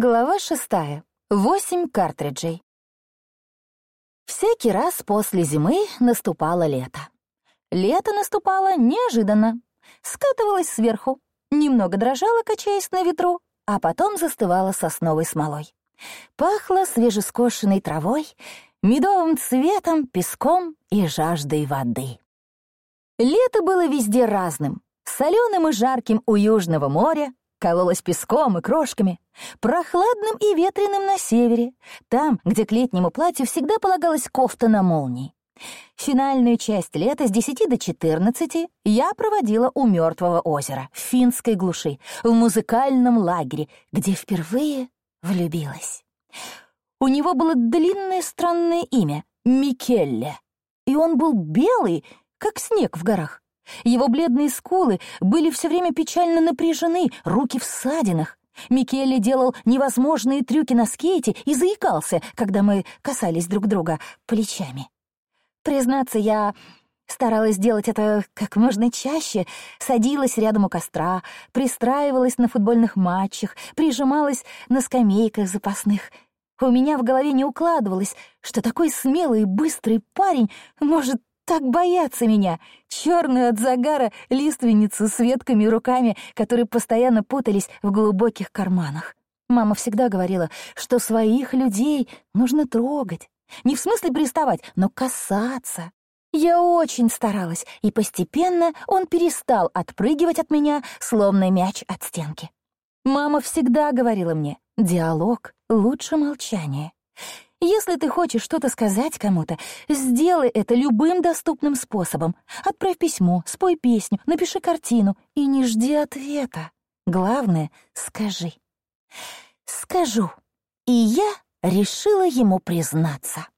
Глава шестая. Восемь картриджей. Всякий раз после зимы наступало лето. Лето наступало неожиданно. Скатывалось сверху, немного дрожало, качаясь на ветру, а потом застывало сосновой смолой. Пахло свежескошенной травой, медовым цветом, песком и жаждой воды. Лето было везде разным, соленым и жарким у Южного моря, кололась песком и крошками, прохладным и ветреным на севере, там, где к летнему платью всегда полагалась кофта на молнии. Финальную часть лета с 10 до 14 я проводила у Мертвого озера, в финской глуши, в музыкальном лагере, где впервые влюбилась. У него было длинное странное имя — Микелле, и он был белый, как снег в горах. Его бледные скулы были все время печально напряжены, руки в ссадинах. Микеле делал невозможные трюки на скейте и заикался, когда мы касались друг друга плечами. Признаться, я старалась делать это как можно чаще, садилась рядом у костра, пристраивалась на футбольных матчах, прижималась на скамейках запасных. У меня в голове не укладывалось, что такой смелый и быстрый парень может так боятся меня, черную от загара лиственницу с ветками и руками, которые постоянно путались в глубоких карманах. Мама всегда говорила, что своих людей нужно трогать. Не в смысле приставать, но касаться. Я очень старалась, и постепенно он перестал отпрыгивать от меня, словно мяч от стенки. Мама всегда говорила мне, диалог лучше молчания. Если ты хочешь что-то сказать кому-то, сделай это любым доступным способом. Отправь письмо, спой песню, напиши картину и не жди ответа. Главное — скажи. Скажу. И я решила ему признаться.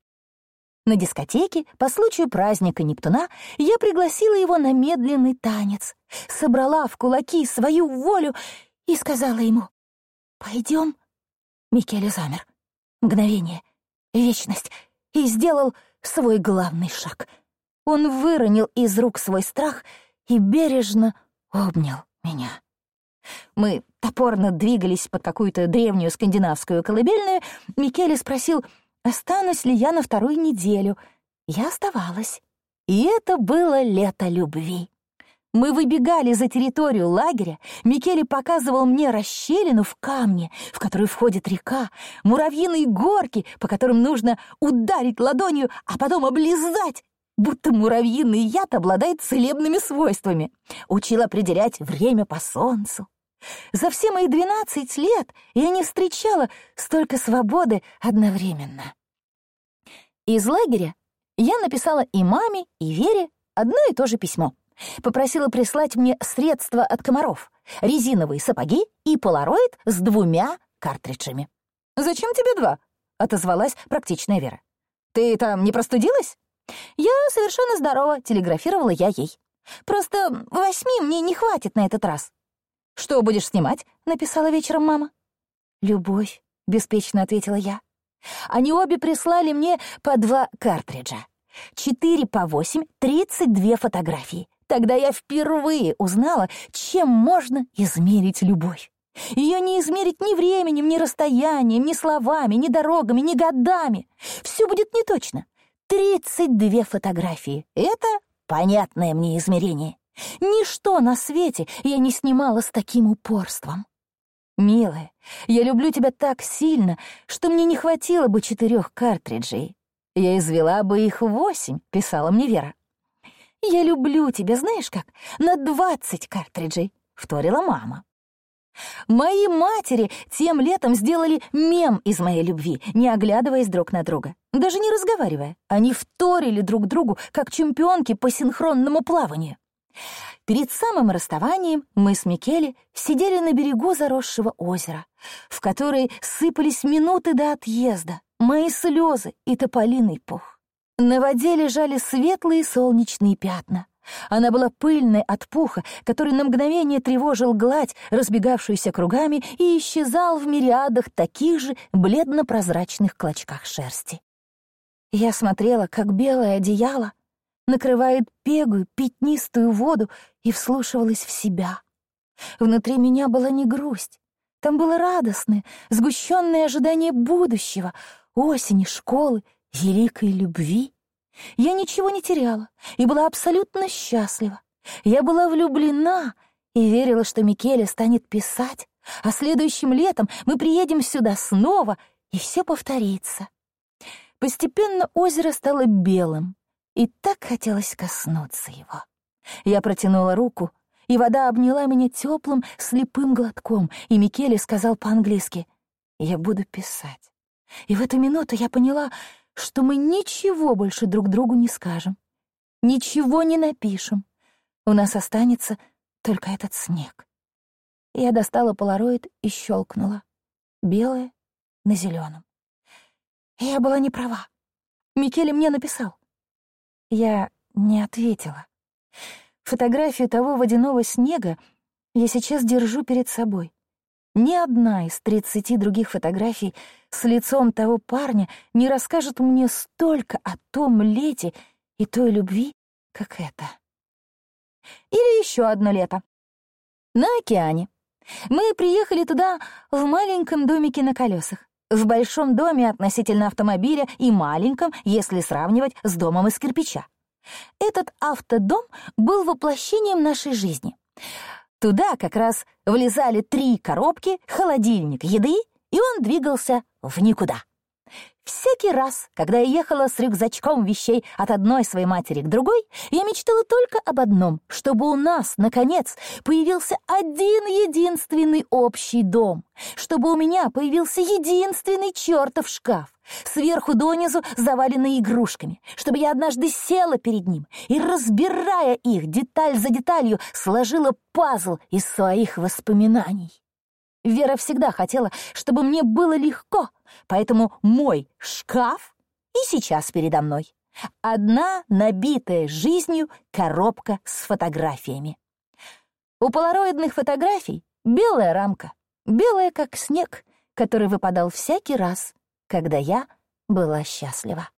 На дискотеке по случаю праздника Нептуна я пригласила его на медленный танец, собрала в кулаки свою волю и сказала ему «Пойдем». Микеле замер. Мгновение вечность и сделал свой главный шаг. Он выронил из рук свой страх и бережно обнял меня. Мы топорно двигались под какую-то древнюю скандинавскую колыбельную. Микеле спросил, останусь ли я на вторую неделю. Я оставалась. И это было лето любви. Мы выбегали за территорию лагеря, Микеле показывал мне расщелину в камне, в которую входит река, муравьиные горки, по которым нужно ударить ладонью, а потом облизать, будто муравьиный яд обладает целебными свойствами. Учил определять время по солнцу. За все мои двенадцать лет я не встречала столько свободы одновременно. Из лагеря я написала и маме, и Вере одно и то же письмо — Попросила прислать мне средства от комаров, резиновые сапоги и полароид с двумя картриджами. «Зачем тебе два?» — отозвалась практичная Вера. «Ты там не простудилась?» «Я совершенно здорова», — телеграфировала я ей. «Просто восьми мне не хватит на этот раз». «Что будешь снимать?» — написала вечером мама. «Любовь», — беспечно ответила я. Они обе прислали мне по два картриджа. Четыре по восемь, тридцать две фотографии. Тогда я впервые узнала, чем можно измерить любовь. Ее не измерить ни временем, ни расстоянием, ни словами, ни дорогами, ни годами. Все будет не точно. Тридцать две фотографии — это понятное мне измерение. Ничто на свете я не снимала с таким упорством. «Милая, я люблю тебя так сильно, что мне не хватило бы четырех картриджей. Я извела бы их восемь», — писала мне Вера. «Я люблю тебя, знаешь как, на двадцать картриджей», — вторила мама. Мои матери тем летом сделали мем из моей любви, не оглядываясь друг на друга, даже не разговаривая. Они вторили друг другу, как чемпионки по синхронному плаванию. Перед самым расставанием мы с Микеле сидели на берегу заросшего озера, в которой сыпались минуты до отъезда, мои слезы и тополиный пух. На воде лежали светлые солнечные пятна. Она была пыльной от пуха, который на мгновение тревожил гладь, разбегавшуюся кругами, и исчезал в мириадах таких же бледно-прозрачных клочках шерсти. Я смотрела, как белое одеяло накрывает пегую, пятнистую воду и вслушивалась в себя. Внутри меня была не грусть, Там было радостное, сгущенное ожидание будущего, осени, школы, великой любви. Я ничего не теряла и была абсолютно счастлива. Я была влюблена и верила, что Микеле станет писать, а следующим летом мы приедем сюда снова, и все повторится. Постепенно озеро стало белым, и так хотелось коснуться его. Я протянула руку, и вода обняла меня теплым, слепым глотком, и Микеле сказал по-английски «Я буду писать». И в эту минуту я поняла, что мы ничего больше друг другу не скажем, ничего не напишем. У нас останется только этот снег. Я достала полароид и щелкнула. Белое на зеленом. Я была не права. Микеле мне написал. Я не ответила. Фотографию того водяного снега я сейчас держу перед собой. Ни одна из тридцати других фотографий с лицом того парня не расскажет мне столько о том лете и той любви, как это. Или еще одно лето. На океане. Мы приехали туда в маленьком домике на колесах. В большом доме относительно автомобиля и маленьком, если сравнивать с домом из кирпича. Этот автодом был воплощением нашей жизни. Туда как раз влезали три коробки, холодильник еды, и он двигался в никуда. Всякий раз, когда я ехала с рюкзачком вещей от одной своей матери к другой, я мечтала только об одном, чтобы у нас, наконец, появился один единственный общий дом, чтобы у меня появился единственный чертов шкаф, сверху донизу заваленный игрушками, чтобы я однажды села перед ним и, разбирая их деталь за деталью, сложила пазл из своих воспоминаний. Вера всегда хотела, чтобы мне было легко, поэтому мой шкаф и сейчас передо мной. Одна набитая жизнью коробка с фотографиями. У полароидных фотографий белая рамка, белая как снег, который выпадал всякий раз, когда я была счастлива.